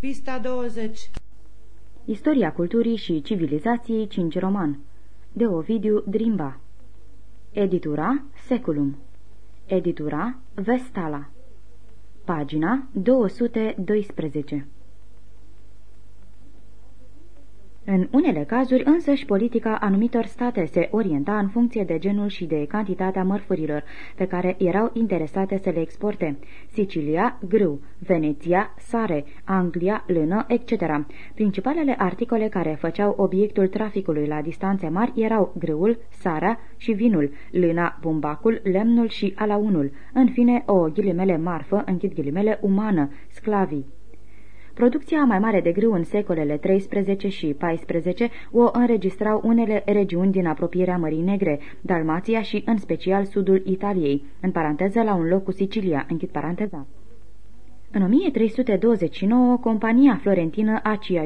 Pista 20 Istoria culturii și civilizației 5 roman. De Ovidiu Drimba. Editura Seculum. Editura Vestala. Pagina 212 În unele cazuri, însăși, politica anumitor state se orienta în funcție de genul și de cantitatea mărfurilor pe care erau interesate să le exporte. Sicilia, grâu, Veneția, sare, Anglia, lână, etc. Principalele articole care făceau obiectul traficului la distanțe mari erau grâul, sarea și vinul, lâna, bumbacul, lemnul și alaunul, în fine o ghilimele marfă, închid ghilimele, umană, sclavii. Producția mai mare de grâu în secolele 13 și 14 o înregistrau unele regiuni din apropierea Mării Negre, Dalmația și în special sudul Italiei, în paranteză la un loc cu Sicilia, închid paranteza. În 1329, compania florentină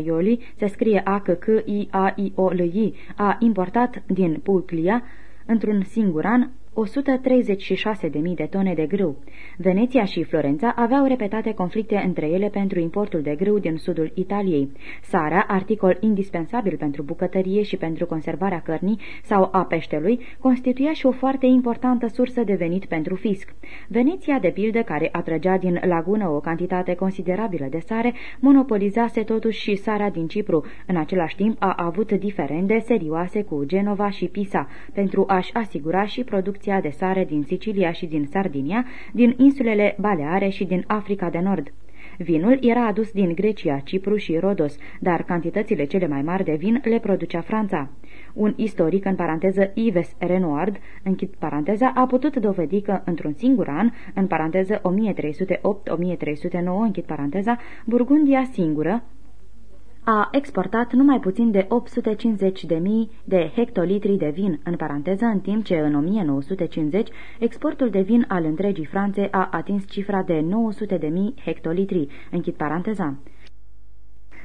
Ioli, se scrie a c c i a i o l i a importat din Puglia, într-un singur an, 136.000 de tone de grâu. Veneția și Florența aveau repetate conflicte între ele pentru importul de grâu din sudul Italiei. Sarea, articol indispensabil pentru bucătărie și pentru conservarea cărnii sau a peștelui, constituia și o foarte importantă sursă de venit pentru fisc. Veneția, de pildă, care atrăgea din lagună o cantitate considerabilă de sare, monopolizase totuși și sarea din Cipru. În același timp a avut diferende serioase cu Genova și Pisa pentru a-și asigura și producția producția de sare din Sicilia și din Sardinia, din insulele Baleare și din Africa de Nord. Vinul era adus din Grecia, Cipru și Rodos, dar cantitățile cele mai mari de vin le producea Franța. Un istoric, în paranteză Yves Renoard, închid paranteza, a putut dovedi că, într-un singur an, în paranteză 1308-1309, închid paranteza, Burgundia singură, a exportat numai puțin de 850.000 de hectolitri de vin, în paranteză, în timp ce în 1950 exportul de vin al întregii Franțe a atins cifra de 900.000 hectolitri, închid paranteza.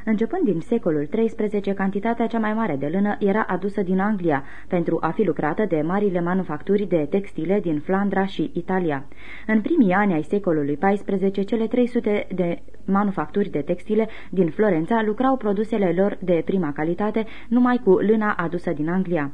Începând din secolul XIII, cantitatea cea mai mare de lână era adusă din Anglia, pentru a fi lucrată de marile manufacturi de textile din Flandra și Italia. În primii ani ai secolului XIV, cele 300 de manufacturi de textile din Florența lucrau produsele lor de prima calitate numai cu lâna adusă din Anglia.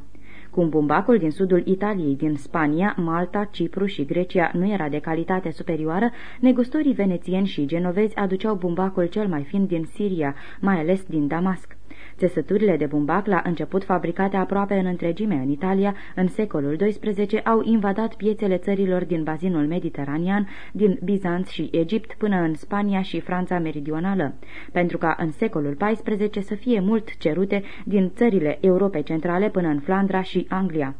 Cum bumbacul din sudul Italiei, din Spania, Malta, Cipru și Grecia nu era de calitate superioară, negustorii venețieni și genovezi aduceau bumbacul cel mai fin din Siria, mai ales din Damasc. Țesăturile de bumbac, la început fabricate aproape în întregime în Italia, în secolul XII, au invadat piețele țărilor din bazinul mediteranean, din Bizanț și Egipt până în Spania și Franța meridională, pentru ca în secolul XIV să fie mult cerute din țările Europei centrale până în Flandra și Anglia.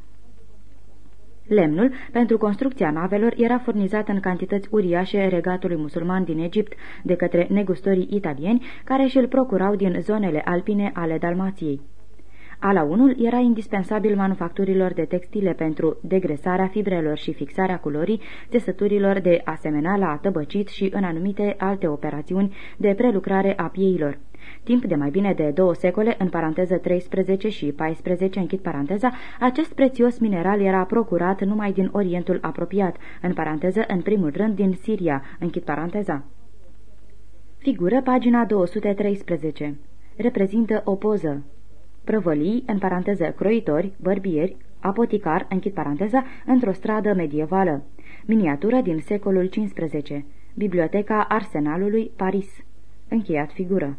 Lemnul, pentru construcția navelor, era furnizat în cantități uriașe regatului musulman din Egipt de către negustorii italieni, care și-l procurau din zonele alpine ale Dalmației. Alaunul era indispensabil manufacturilor de textile pentru degresarea fibrelor și fixarea culorii, țesăturilor de asemenea la tăbăcit și în anumite alte operațiuni de prelucrare a pieilor. Timp de mai bine de două secole, în paranteză 13 și 14, închid paranteza, acest prețios mineral era procurat numai din Orientul apropiat, în paranteză în primul rând din Siria, închid paranteza. Figură pagina 213. Reprezintă o poză. Prăvălii, în paranteză croitori, bărbieri, apoticar, închid paranteza, într-o stradă medievală. Miniatură din secolul XV. Biblioteca Arsenalului, Paris. Încheiat figură.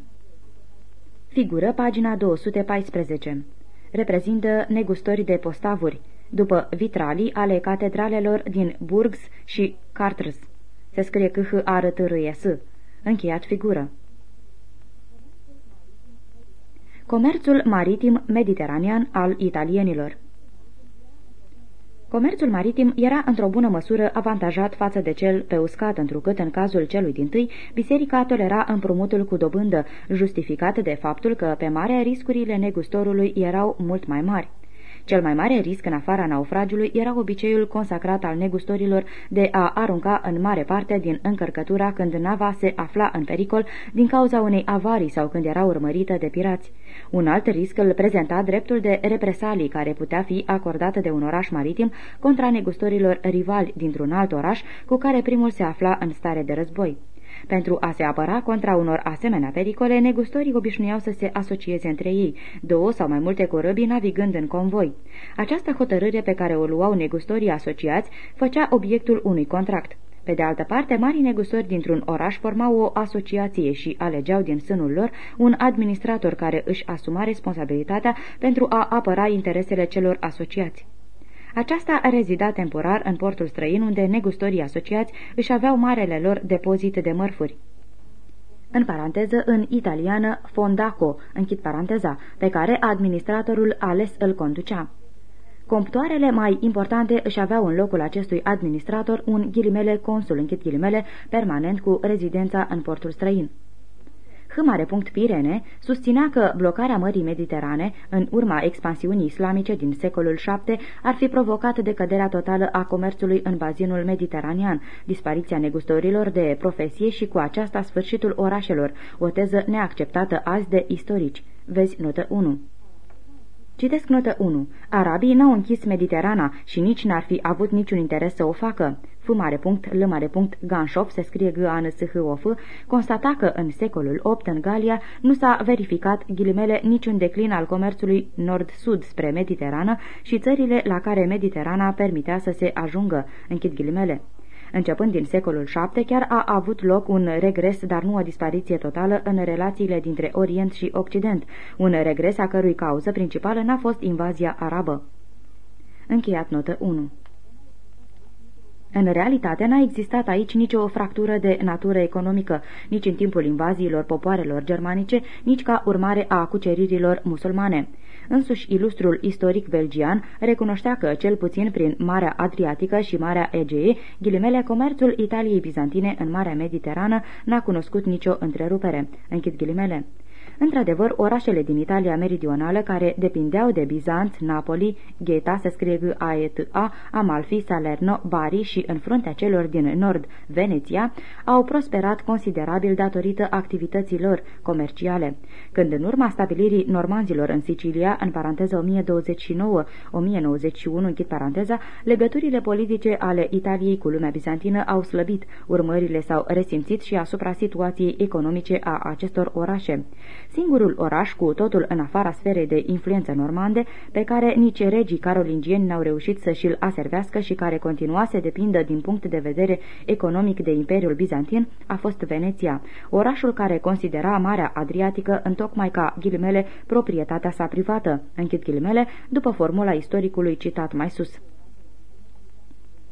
Figură pagina 214. Reprezintă negustori de postavuri, după vitralii ale catedralelor din Burgs și Chartres. Se scrie c h a r t r e s Încheiat figură. Comerțul maritim mediteranean al italienilor Comerțul maritim era într-o bună măsură avantajat față de cel pe uscat, întrucât în cazul celui din tâi, biserica tolera împrumutul cu dobândă, justificat de faptul că pe mare riscurile negustorului erau mult mai mari. Cel mai mare risc în afara naufragiului era obiceiul consacrat al negustorilor de a arunca în mare parte din încărcătura când nava se afla în pericol din cauza unei avarii sau când era urmărită de pirați. Un alt risc îl prezenta dreptul de represalii care putea fi acordată de un oraș maritim contra negustorilor rivali dintr-un alt oraș cu care primul se afla în stare de război. Pentru a se apăra contra unor asemenea pericole, negustorii obișnuiau să se asocieze între ei, două sau mai multe corăbii navigând în convoi. Această hotărâre pe care o luau negustorii asociați făcea obiectul unui contract. Pe de altă parte, mari negustori dintr-un oraș formau o asociație și alegeau din sânul lor un administrator care își asuma responsabilitatea pentru a apăra interesele celor asociați. Aceasta rezida temporar în portul străin unde negustorii asociați își aveau marele lor depozit de mărfuri. În paranteză, în italiană, fondaco, închid paranteza, pe care administratorul ales îl conducea. Comptoarele mai importante își aveau în locul acestui administrator un ghilimele consul, închid ghilimele, permanent cu rezidența în portul străin. H. Pirene susținea că blocarea Mării Mediterane, în urma expansiunii islamice din secolul VII, ar fi provocat decăderea totală a comerțului în bazinul mediteranean, dispariția negustorilor de profesie și cu aceasta sfârșitul orașelor, o teză neacceptată azi de istorici. Vezi notă 1. Citesc notă 1. Arabii n-au închis Mediterana și nici n-ar fi avut niciun interes să o facă. F mare punct, L mare punct, Ganșov, se scrie G A N S H O F, constata că în secolul VIII în Galia nu s-a verificat ghilimele niciun declin al comerțului nord-sud spre Mediterană și țările la care Mediterana permitea să se ajungă, închid ghilimele. Începând din secolul VII, chiar a avut loc un regres, dar nu o dispariție totală în relațiile dintre Orient și Occident, un regres a cărui cauză principală n-a fost invazia arabă. Încheiat notă 1 în realitate, n-a existat aici nicio fractură de natură economică, nici în timpul invaziilor popoarelor germanice, nici ca urmare a cuceririlor musulmane. Însuși ilustrul istoric belgian recunoștea că, cel puțin prin Marea Adriatică și Marea Egee, ghilimele comerțul Italiei bizantine în Marea Mediterană n-a cunoscut nicio întrerupere. Închid ghilimele. Într-adevăr, orașele din Italia meridională, care depindeau de Bizanț, Napoli, Gheta, se scrie g a e t a Amalfi, Salerno, Bari și în fruntea celor din nord, Veneția, au prosperat considerabil datorită activităților comerciale. Când în urma stabilirii normanzilor în Sicilia, în paranteză 1029-1091, închid paranteza, legăturile politice ale Italiei cu lumea bizantină au slăbit, urmările s-au resimțit și asupra situației economice a acestor orașe singurul oraș cu totul în afara sferei de influență normande, pe care nici regii carolingieni n-au reușit să și-l aservească și care continua să depindă din punct de vedere economic de Imperiul Bizantin, a fost Veneția, orașul care considera Marea Adriatică întocmai ca ghilimele proprietatea sa privată, închid ghilimele, după formula istoricului citat mai sus.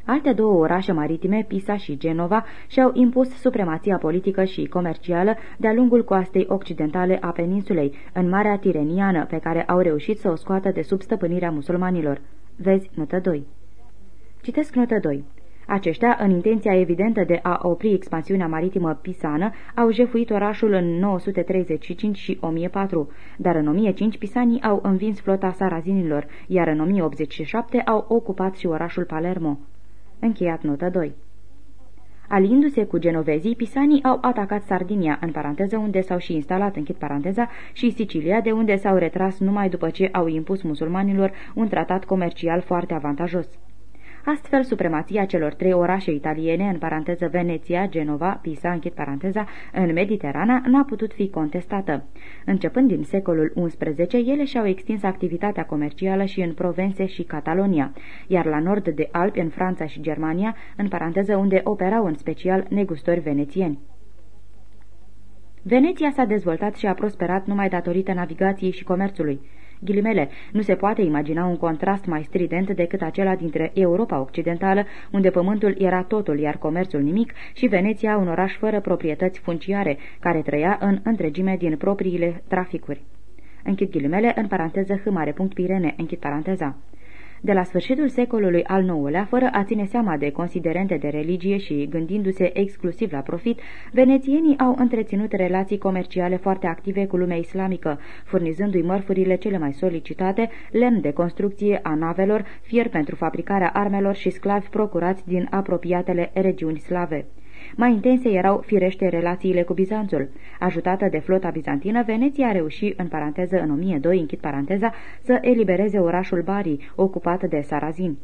Alte două orașe maritime, Pisa și Genova, și-au impus supremația politică și comercială de-a lungul coastei occidentale a peninsulei, în Marea Tireniană, pe care au reușit să o scoată de sub stăpânirea musulmanilor. Vezi notă 2. Citesc notă 2. Aceștia, în intenția evidentă de a opri expansiunea maritimă pisană, au jefuit orașul în 935 și 1004, dar în 1005 pisanii au învins flota sarazinilor, iar în 1087 au ocupat și orașul Palermo. Încheiat notă 2. Alindu-se cu genovezii, pisanii au atacat Sardinia, în paranteză unde s-au și instalat, închid paranteza, și Sicilia, de unde s-au retras numai după ce au impus musulmanilor un tratat comercial foarte avantajos. Astfel, supremația celor trei orașe italiene, în paranteză Veneția, Genova, Pisa, închid paranteza, în Mediterana, n-a putut fi contestată. Începând din secolul XI, ele și-au extins activitatea comercială și în Provence și Catalonia, iar la nord de Alpi, în Franța și Germania, în paranteză unde operau în special negustori venețieni. Veneția s-a dezvoltat și a prosperat numai datorită navigației și comerțului. Ghilimele, nu se poate imagina un contrast mai strident decât acela dintre Europa Occidentală, unde pământul era totul, iar comerțul nimic, și Veneția, un oraș fără proprietăți funciare, care trăia în întregime din propriile traficuri. Închid ghilimele, în paranteză H mare punct Pirene, închid paranteza. De la sfârșitul secolului al IX-lea, fără a ține seama de considerente de religie și gândindu-se exclusiv la profit, venețienii au întreținut relații comerciale foarte active cu lumea islamică, furnizându-i mărfurile cele mai solicitate, lemn de construcție a navelor, fier pentru fabricarea armelor și sclavi procurați din apropiatele regiuni slave. Mai intense erau firește relațiile cu Bizanțul. Ajutată de flota bizantină, Veneția a reușit, în paranteză în 1002, închid paranteza, să elibereze orașul Bari, ocupat de Sarazin.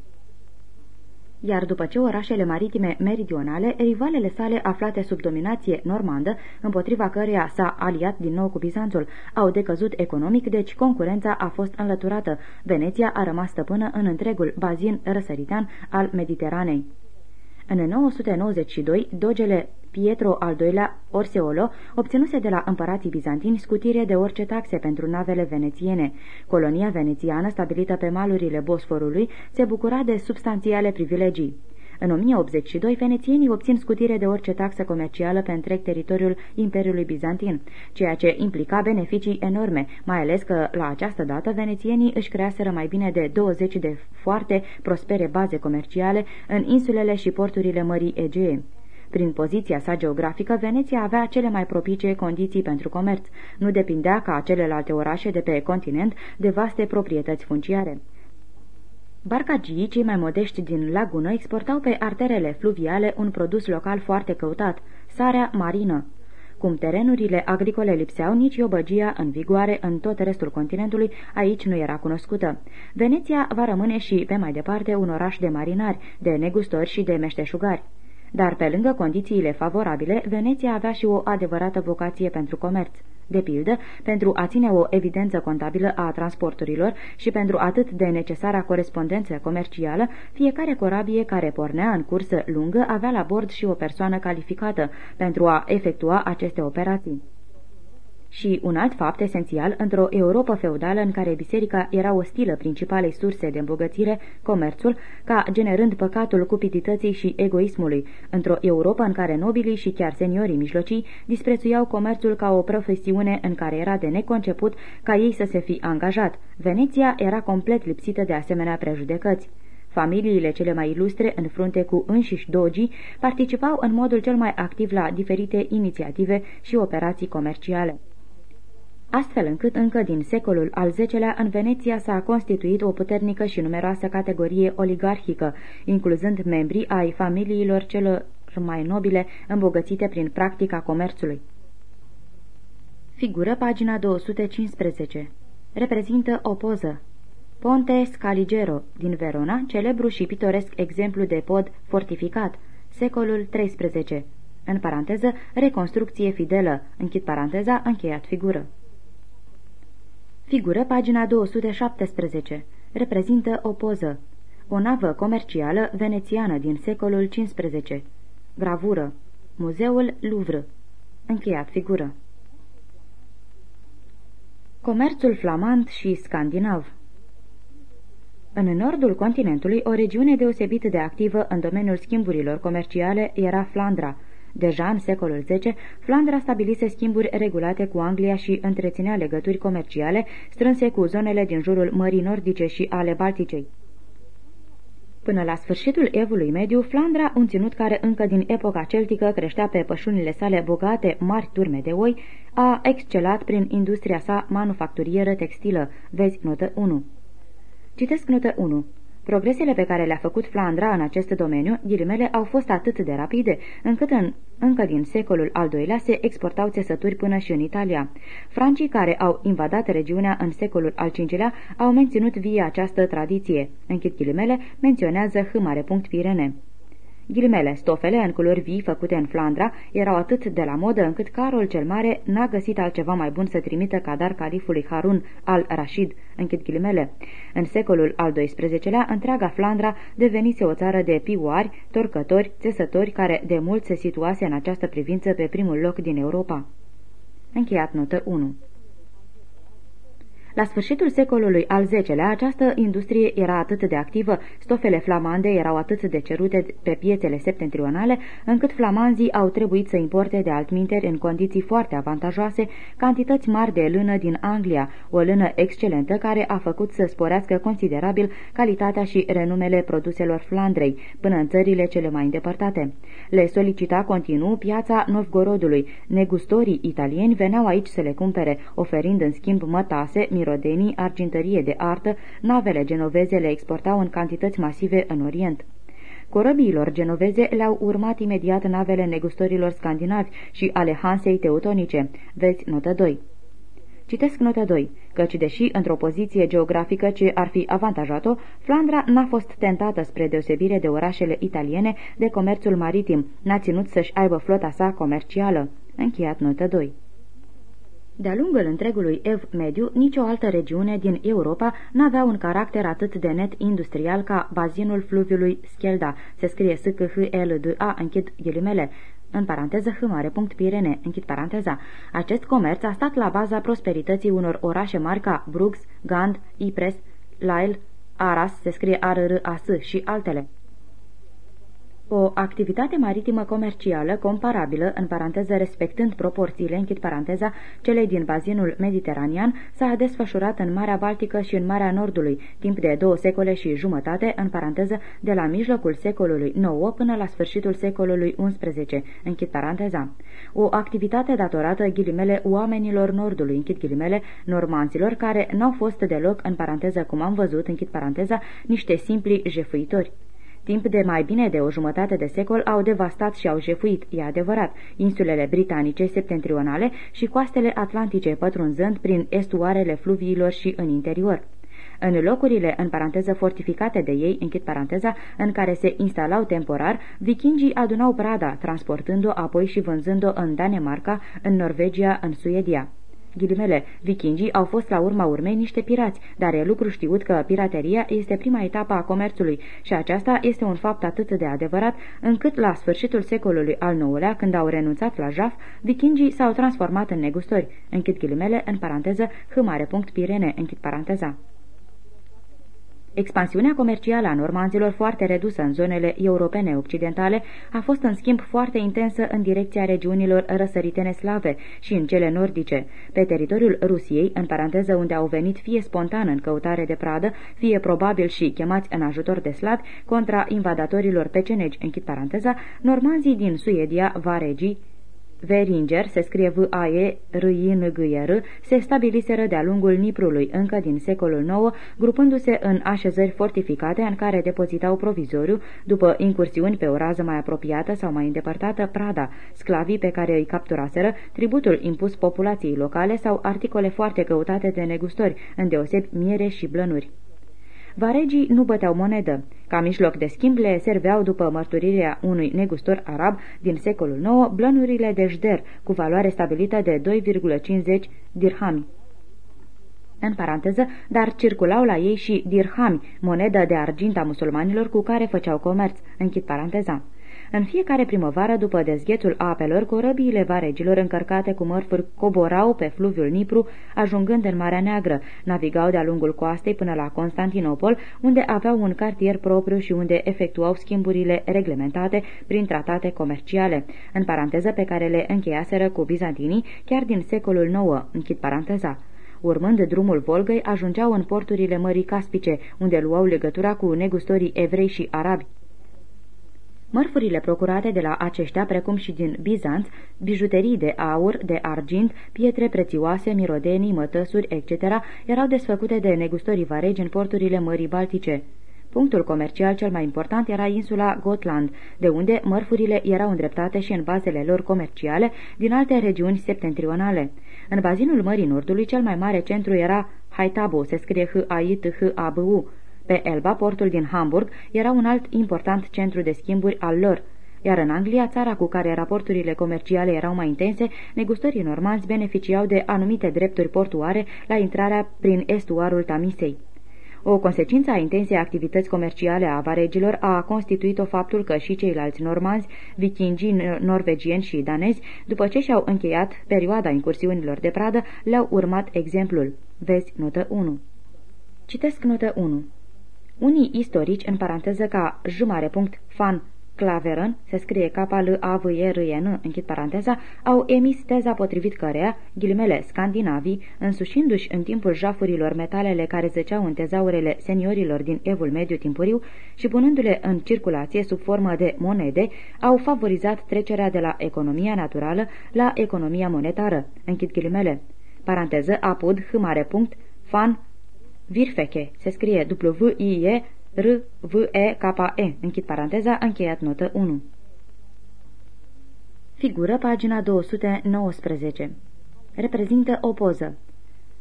iar după ce orașele maritime meridionale, rivalele sale aflate sub dominație normandă, împotriva căreia s-a aliat din nou cu Bizanțul, au decăzut economic, deci concurența a fost înlăturată. Veneția a rămas stăpână în întregul bazin răsăritan al Mediteranei. În 992, dogele Pietro al II-lea Orseolo obținuse de la împărații bizantini scutire de orice taxe pentru navele venețiene. Colonia venețiană, stabilită pe malurile Bosforului, se bucura de substanțiale privilegii. În 1082, venețienii obțin scutire de orice taxă comercială pe întreg teritoriul Imperiului Bizantin, ceea ce implica beneficii enorme, mai ales că la această dată venețienii își creaseră mai bine de 20 de foarte prospere baze comerciale în insulele și porturile Mării Egee. Prin poziția sa geografică, Veneția avea cele mai propice condiții pentru comerț. Nu depindea ca celelalte orașe de pe continent de vaste proprietăți funciare. Barcagii, cei mai modești din lagună, exportau pe arterele fluviale un produs local foarte căutat, sarea marină. Cum terenurile agricole lipseau, nici iobăgia în vigoare în tot restul continentului aici nu era cunoscută. Veneția va rămâne și, pe mai departe, un oraș de marinari, de negustori și de meșteșugari. Dar pe lângă condițiile favorabile, Veneția avea și o adevărată vocație pentru comerț. De pildă, pentru a ține o evidență contabilă a transporturilor și pentru atât de necesara corespondență comercială, fiecare corabie care pornea în cursă lungă avea la bord și o persoană calificată pentru a efectua aceste operații. Și un alt fapt esențial, într-o Europa feudală în care biserica era ostilă principalei surse de îmbogățire, comerțul, ca generând păcatul cupidității și egoismului, într-o Europa în care nobilii și chiar seniorii mijlocii disprețuiau comerțul ca o profesiune în care era de neconceput ca ei să se fi angajat. Veneția era complet lipsită de asemenea prejudecăți. Familiile cele mai ilustre, în frunte cu înșiși dogii, participau în modul cel mai activ la diferite inițiative și operații comerciale astfel încât încă din secolul al X-lea în Veneția s-a constituit o puternică și numeroasă categorie oligarhică, incluzând membrii ai familiilor celor mai nobile îmbogățite prin practica comerțului. Figură pagina 215. Reprezintă o poză. Ponte Scaligero din Verona, celebru și pitoresc exemplu de pod fortificat, secolul XIII. În paranteză, reconstrucție fidelă, închid paranteza, încheiat figură. Figură pagina 217. Reprezintă o poză. O navă comercială venețiană din secolul XV. Gravură. Muzeul Louvre. Încheiat figură. Comerțul flamand și scandinav În nordul continentului, o regiune deosebit de activă în domeniul schimburilor comerciale era Flandra, Deja în secolul X, Flandra stabilise schimburi regulate cu Anglia și întreținea legături comerciale strânse cu zonele din jurul Mării Nordice și ale Balticei. Până la sfârșitul evului mediu, Flandra, un ținut care încă din epoca celtică creștea pe pășunile sale bogate mari turme de oi, a excelat prin industria sa manufacturieră textilă. Vezi notă 1. Citesc notă 1. Progresele pe care le-a făcut Flandra în acest domeniu, ghilimele, au fost atât de rapide, încât în, încă din secolul al doilea se exportau țesături până și în Italia. Francii care au invadat regiunea în secolul al V-lea au menținut vie această tradiție. Închid ghilimele, menționează Pirene. Ghilimele, stofele în culori vii făcute în Flandra erau atât de la modă încât Carol cel Mare n-a găsit altceva mai bun să trimită ca dar califului Harun al Rashid, închid ghilimele. În secolul al XII-lea, întreaga Flandra devenise o țară de piuari, torcători, țesători care de mult se situase în această privință pe primul loc din Europa. Încheiat notă 1 la sfârșitul secolului al X-lea, această industrie era atât de activă, stofele flamande erau atât de cerute pe piețele septentrionale, încât flamanzii au trebuit să importe de altminteri în condiții foarte avantajoase cantități mari de lână din Anglia, o lână excelentă care a făcut să sporească considerabil calitatea și renumele produselor Flandrei, până în țările cele mai îndepărtate. Le solicita continuu piața Novgorodului. Negustorii italieni veneau aici să le cumpere, oferind în schimb mătase, mirodenii, argintărie de artă, navele genoveze le exportau în cantități masive în Orient. Corăbiilor genoveze le-au urmat imediat navele negustorilor scandinavi și ale Hansei teutonice. Vezi notă 2. Citesc notă 2, căci deși într-o poziție geografică ce ar fi avantajat-o, Flandra n-a fost tentată spre deosebire de orașele italiene de comerțul maritim, n-a ținut să-și aibă flota sa comercială. Încheiat notă 2. De-a lungul întregului ev mediu, nicio altă regiune din Europa n-avea un caracter atât de net industrial ca bazinul fluviului Schelda, se scrie s c h l d a închid ghilimele, în paranteză H mare punct Pirene, închid paranteza. Acest comerț a stat la baza prosperității unor orașe mari ca Bruggs, Gand, Ypres, Lille, Aras, se scrie a r r a s și altele. O activitate maritimă comercială comparabilă, în paranteză respectând proporțiile, închid paranteza, celei din bazinul mediteranean, s-a desfășurat în Marea Baltică și în Marea Nordului, timp de două secole și jumătate, în paranteză, de la mijlocul secolului IX până la sfârșitul secolului XI, închid paranteza. O activitate datorată ghilimele oamenilor Nordului, închid ghilimele, normanților, care n-au fost deloc, în paranteză, cum am văzut, închid paranteza, niște simpli jefuitori. Timp de mai bine de o jumătate de secol au devastat și au jefuit, e adevărat, insulele britanice septentrionale și coastele atlantice, pătrunzând prin estuarele fluviilor și în interior. În locurile, în paranteză, fortificate de ei, închid paranteza, în care se instalau temporar, vikingii adunau prada, transportând-o apoi și vânzând-o în Danemarca, în Norvegia, în Suedia. Ghilimele, vikingii au fost la urma urmei niște pirați, dar e lucru știut că pirateria este prima etapă a comerțului și aceasta este un fapt atât de adevărat încât la sfârșitul secolului al IX-lea, când au renunțat la jaf, vikingii s-au transformat în negustori. Închid ghilimele, în paranteză, h mare punct Pirene, închid paranteza. Expansiunea comercială a normanzilor foarte redusă în zonele europene occidentale a fost în schimb foarte intensă în direcția regiunilor răsăritene slave și în cele nordice. Pe teritoriul Rusiei, în paranteză unde au venit fie spontan în căutare de pradă, fie probabil și chemați în ajutor de slavi contra invadatorilor pecenegi, închid paranteza, normanzii din Suedia, Varegii, Veringer, se scrie v a e r i n g e r se stabiliseră de-a lungul Niprului încă din secolul IX, grupându-se în așezări fortificate în care depozitau provizoriu, după incursiuni pe o rază mai apropiată sau mai îndepărtată, prada, sclavii pe care îi capturaseră, tributul impus populației locale sau articole foarte căutate de negustori, îndeosebi miere și blănuri. Varegii nu băteau monedă. Ca mijloc de schimb le serveau după mărturirea unui negustor arab din secolul IX blănurile de jder cu valoare stabilită de 2,50 dirhami. În paranteză, dar circulau la ei și dirhami, monedă de argint a musulmanilor cu care făceau comerț. Închid paranteza. În fiecare primăvară, după dezghețul apelor, corăbiile varegilor încărcate cu mărfuri coborau pe fluviul Nipru, ajungând în Marea Neagră, navigau de-a lungul coastei până la Constantinopol, unde aveau un cartier propriu și unde efectuau schimburile reglementate prin tratate comerciale, în paranteză pe care le încheiaseră cu bizantinii chiar din secolul IX, închid paranteza. Urmând drumul Volgăi, ajungeau în porturile Mării Caspice, unde luau legătura cu negustorii evrei și arabi. Mărfurile procurate de la aceștia, precum și din Bizanț, bijuterii de aur, de argint, pietre prețioase, mirodenii, mătăsuri, etc., erau desfăcute de negustorii varegi în porturile Mării Baltice. Punctul comercial cel mai important era insula Gotland, de unde mărfurile erau îndreptate și în bazele lor comerciale din alte regiuni septentrionale. În bazinul Mării Nordului, cel mai mare centru era Haitabo, se scrie H-A-I-T-H-A-B-U, pe Elba, portul din Hamburg era un alt important centru de schimburi al lor, iar în Anglia, țara cu care raporturile comerciale erau mai intense, negustorii normanzi beneficiau de anumite drepturi portuare la intrarea prin estuarul Tamisei. O consecință a intensei activități comerciale a avaregilor a constituit-o faptul că și ceilalți normanzi, vikingii, norvegieni și danezi, după ce și-au încheiat perioada incursiunilor de pradă, le-au urmat exemplul. Vezi notă 1. Citesc notă 1. Unii istorici, în paranteză ca jumare punct fan Claveren, se scrie k l a v e r e n închid paranteza, au emis teza potrivit cărea, ghilimele scandinavii, însușindu-și în timpul jafurilor metalele care zăceau în tezaurele seniorilor din evul mediu timpuriu și punându-le în circulație sub formă de monede, au favorizat trecerea de la economia naturală la economia monetară. Închid ghilimele. Paranteză apud h mare punct fan Virfeche. Se scrie W-I-E R-V-E-K-E. Închid paranteza, încheiat notă 1. Figură pagina 219. Reprezintă o poză.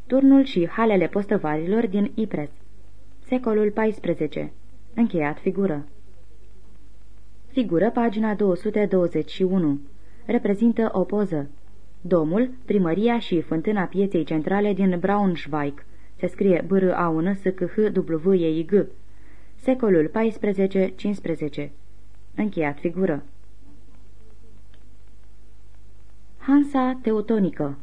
turnul și halele postăvarilor din Ipres. Secolul XIV. Încheiat figură. Figură pagina 221. Reprezintă o poză. Domul, primăria și fântâna pieței centrale din Braunschweig. Se scrie b r a u n s c h w e i g Secolul XIV-15. Încheiat figură. Hansa Teutonică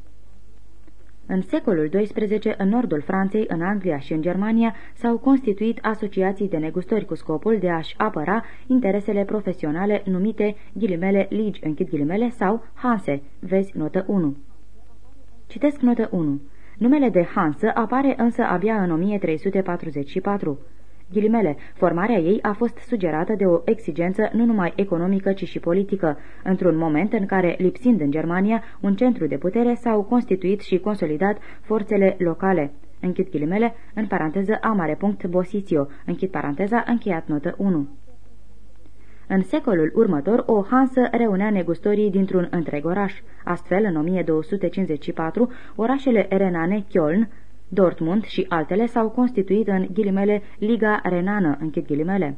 în secolul XII, în nordul Franței, în Anglia și în Germania, s-au constituit asociații de negustori cu scopul de a-și apăra interesele profesionale numite ghilimele ligi, închid ghilimele, sau Hanse, vezi notă 1. Citesc notă 1. Numele de Hansă apare însă abia în 1344. Ghilimele, formarea ei a fost sugerată de o exigență nu numai economică, ci și politică, într-un moment în care, lipsind în Germania un centru de putere, s-au constituit și consolidat forțele locale. Închid ghilimele, în paranteză amare punct Bositio, închid paranteza, încheiat notă 1. În secolul următor, o hansă reunea negustorii dintr-un întreg oraș. Astfel, în 1254, orașele renane Köln, Dortmund și altele s-au constituit în ghilimele Liga Renană, închid ghilimele.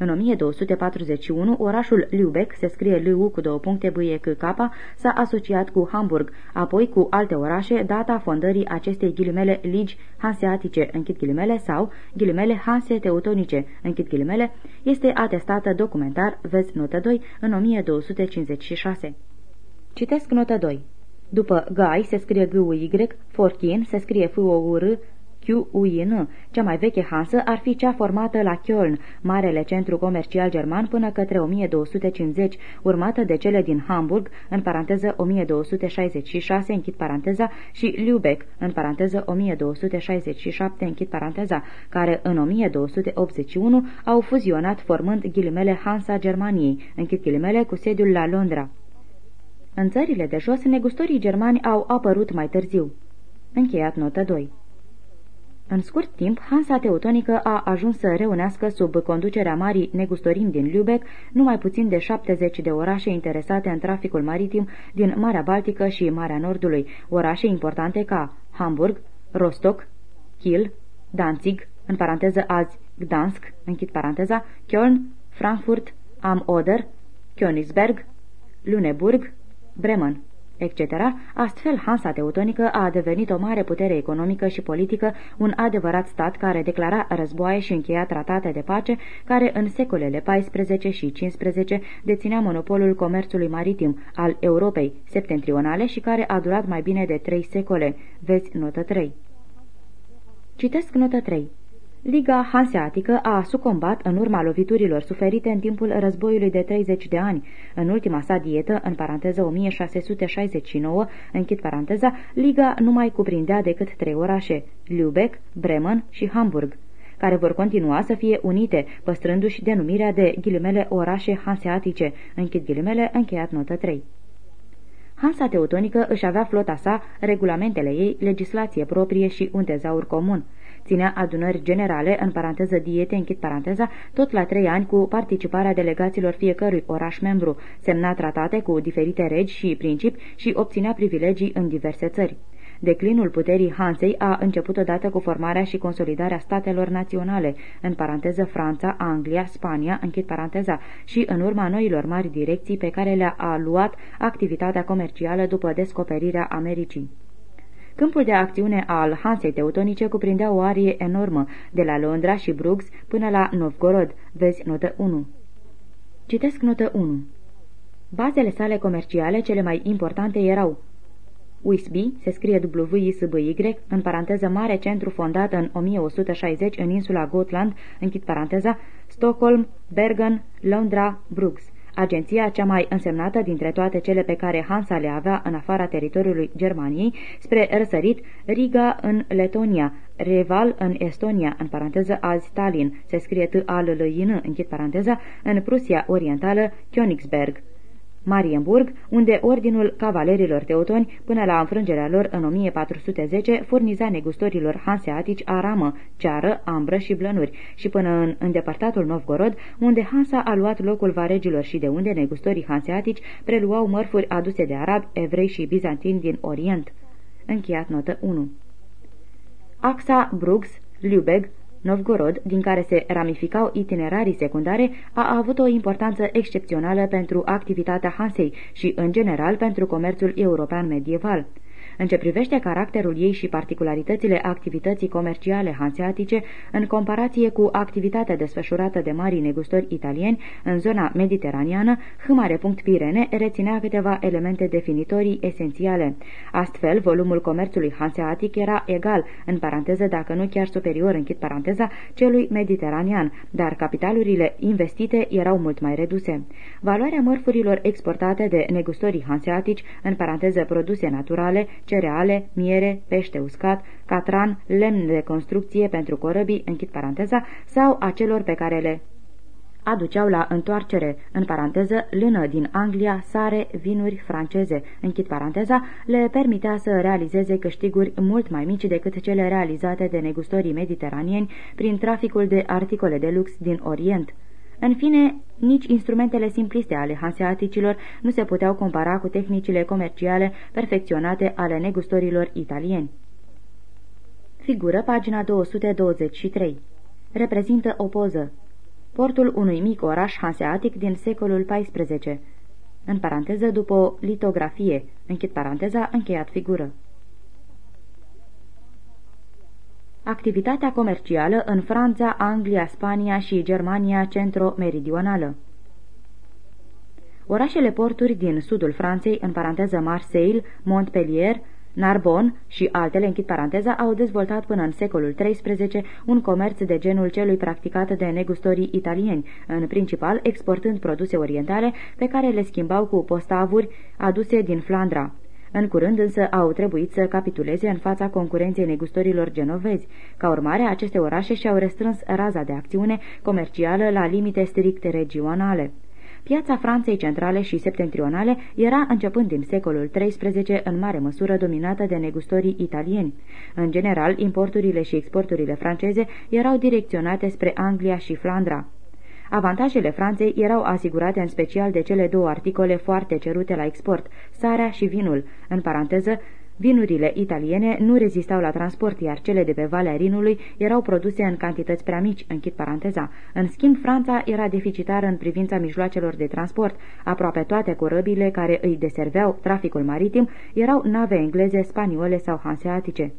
În 1241, orașul Lübeck, se scrie Lu cu două puncte bâie c capa, s-a asociat cu Hamburg, apoi cu alte orașe, data fondării acestei ghilimele ligi hanseatice, închid ghilimele, sau ghilimele hanse-teutonice, închid ghilimele, este atestată documentar, vezi notă 2, în 1256. Citesc notă 2. După Gai se scrie G-U-Y, Fortin se scrie F-O-U-R, Q-U-I-N. Cea mai veche hansă ar fi cea formată la Köln, marele centru comercial german până către 1250, urmată de cele din Hamburg, în paranteză 1266, închid paranteza, și Lübeck, în paranteză 1267, închid paranteza, care în 1281 au fuzionat formând ghilimele Hansa Germaniei, închid ghilimele cu sediul la Londra. În țările de jos, negustorii germani au apărut mai târziu. Încheiat notă 2 În scurt timp, Hansa Teutonică a ajuns să reunească sub conducerea marii negustorim din Lübeck numai puțin de 70 de orașe interesate în traficul maritim din Marea Baltică și Marea Nordului, orașe importante ca Hamburg, Rostock, Kiel, Danzig, în paranteză azi Gdansk, închid paranteza, Köln, Frankfurt, Am-Oder, Königsberg, Lüneburg, Bremen, etc., astfel Hansa Teutonică a devenit o mare putere economică și politică, un adevărat stat care declara războaie și încheia tratate de pace, care în secolele XIV și XV deținea monopolul comerțului maritim al Europei septentrionale și care a durat mai bine de trei secole. Vezi notă 3. Citesc notă 3. Liga Hanseatică a sucombat în urma loviturilor suferite în timpul războiului de 30 de ani. În ultima sa dietă, în paranteză 1669, închid paranteza, Liga nu mai cuprindea decât trei orașe, Lübeck, Bremen și Hamburg care vor continua să fie unite, păstrându-și denumirea de ghilimele orașe hanseatice, închid ghilimele, încheiat notă 3. Hansa Teutonică își avea flota sa, regulamentele ei, legislație proprie și un tezaur comun ținea adunări generale, în paranteză diete, închid paranteza, tot la trei ani cu participarea delegaților fiecărui oraș membru, semna tratate cu diferite regi și principi și obținea privilegii în diverse țări. Declinul puterii Hansei a început odată cu formarea și consolidarea statelor naționale, în paranteză Franța, Anglia, Spania, închid paranteza, și în urma noilor mari direcții pe care le-a luat activitatea comercială după descoperirea Americii. Câmpul de acțiune al Hansei Teutonice cuprindea o arie enormă, de la Londra și Bruggs până la Novgorod. Vezi notă 1. Citesc notă 1. Bazele sale comerciale cele mai importante erau Wisby, se scrie w i s b y în paranteză mare centru fondat în 1160 în insula Gotland, închid paranteza, Stockholm, Bergen, Londra, Bruggs agenția cea mai însemnată dintre toate cele pe care Hansa le avea în afara teritoriului Germaniei, spre răsărit, Riga în Letonia, Reval în Estonia, în paranteză azi Tallinn, se scrie t al l închid paranteza, în Prusia Orientală, Königsberg. Marienburg, unde Ordinul Cavalerilor Teutoni, până la înfrângerea lor în 1410, furniza negustorilor hanseatici aramă, ceară, ambră și blănuri, și până în îndepărtatul Novgorod, unde Hansa a luat locul varegilor și de unde negustorii hanseatici preluau mărfuri aduse de arabi, evrei și bizantini din Orient. Încheiat notă 1 Axa, Bruggs, Lübeck, Novgorod, din care se ramificau itinerarii secundare, a avut o importanță excepțională pentru activitatea Hansei și, în general, pentru comerțul european medieval. În ce privește caracterul ei și particularitățile activității comerciale hanseatice, în comparație cu activitatea desfășurată de mari negustori italieni în zona mediteraneană, H. Pirene reținea câteva elemente definitorii esențiale. Astfel, volumul comerțului hanseatic era egal, în paranteză dacă nu chiar superior, închid paranteza, celui mediteranean, dar capitalurile investite erau mult mai reduse. Valoarea mărfurilor exportate de negustorii hanseatici, în paranteză produse naturale, cereale, miere, pește uscat, catran, lemn de construcție pentru corăbii, închid paranteza, sau a celor pe care le aduceau la întoarcere, în paranteză, lână din Anglia, sare, vinuri franceze, închid paranteza, le permitea să realizeze câștiguri mult mai mici decât cele realizate de negustorii mediteranieni prin traficul de articole de lux din Orient. În fine, nici instrumentele simpliste ale hanseaticilor nu se puteau compara cu tehnicile comerciale perfecționate ale negustorilor italieni. Figură pagina 223. Reprezintă o poză. Portul unui mic oraș hanseatic din secolul XIV. În paranteză după o litografie. Închid paranteza, încheiat figură. Activitatea comercială în Franța, Anglia, Spania și Germania centro-meridională. Orașele porturi din sudul Franței, în paranteză Marseille, Montpellier, Narbonne și altele, închid paranteza, au dezvoltat până în secolul XIII un comerț de genul celui practicat de negustorii italieni, în principal exportând produse orientale pe care le schimbau cu postavuri aduse din Flandra. În curând însă au trebuit să capituleze în fața concurenței negustorilor genovezi. Ca urmare, aceste orașe și-au restrâns raza de acțiune comercială la limite strict regionale. Piața Franței centrale și septentrionale era, începând din secolul XIII, în mare măsură dominată de negustorii italieni. În general, importurile și exporturile franceze erau direcționate spre Anglia și Flandra. Avantajele Franței erau asigurate în special de cele două articole foarte cerute la export, sarea și vinul, în paranteză, Vinurile italiene nu rezistau la transport, iar cele de pe Valea Rinului erau produse în cantități prea mici, închid paranteza. În schimb, Franța era deficitară în privința mijloacelor de transport. Aproape toate corăbile care îi deserveau traficul maritim erau nave engleze, spaniole sau hanseatice.